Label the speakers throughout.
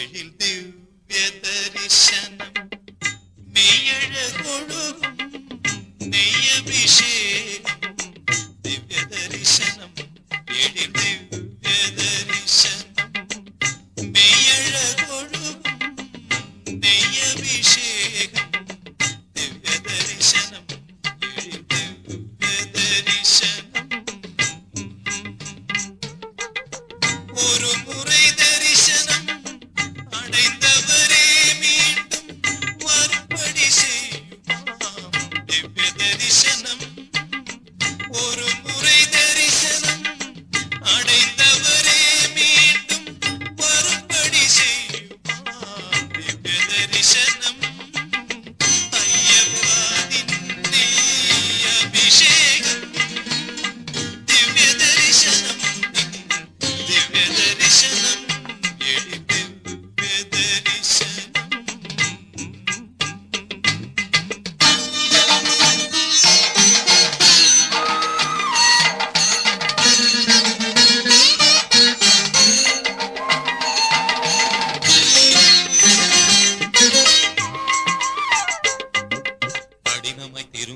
Speaker 1: എഴിൽ ദിവ്യ ദർശനം മെയ്യഴകൊഴുകും നെയ്യഭിഷേകം. ദിവ്യ ദർശനം എഴിൽ ദിവ്യ ദർശനം മെയ്യഴകൊഴുകും നെയ്യ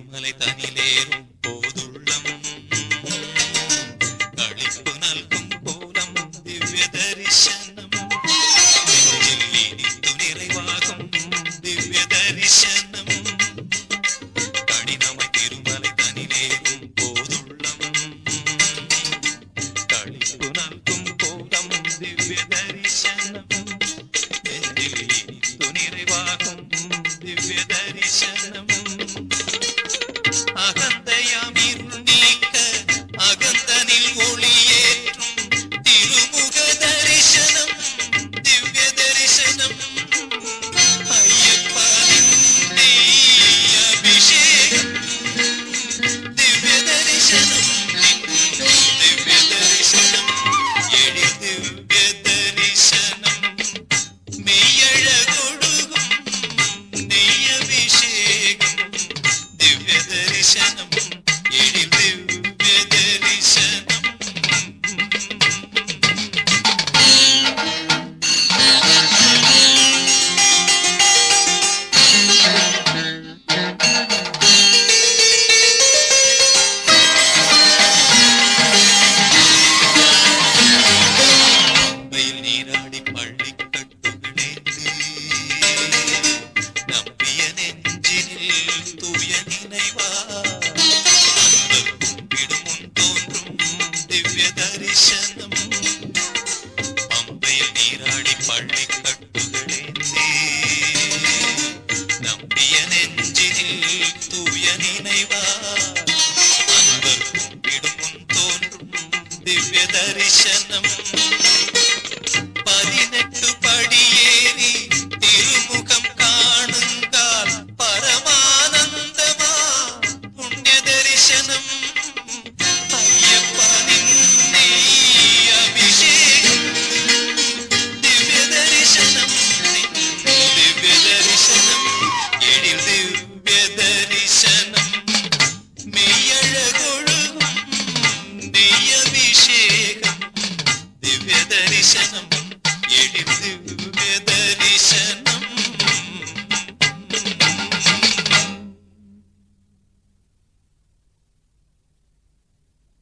Speaker 1: திருமலை தனிலேறும் திவ்ய நினைவா கும்பிடும் முன் தோன்றும் திவ்ய தரிசனம் பம்பையில் நீராடி பள்ளிக்கு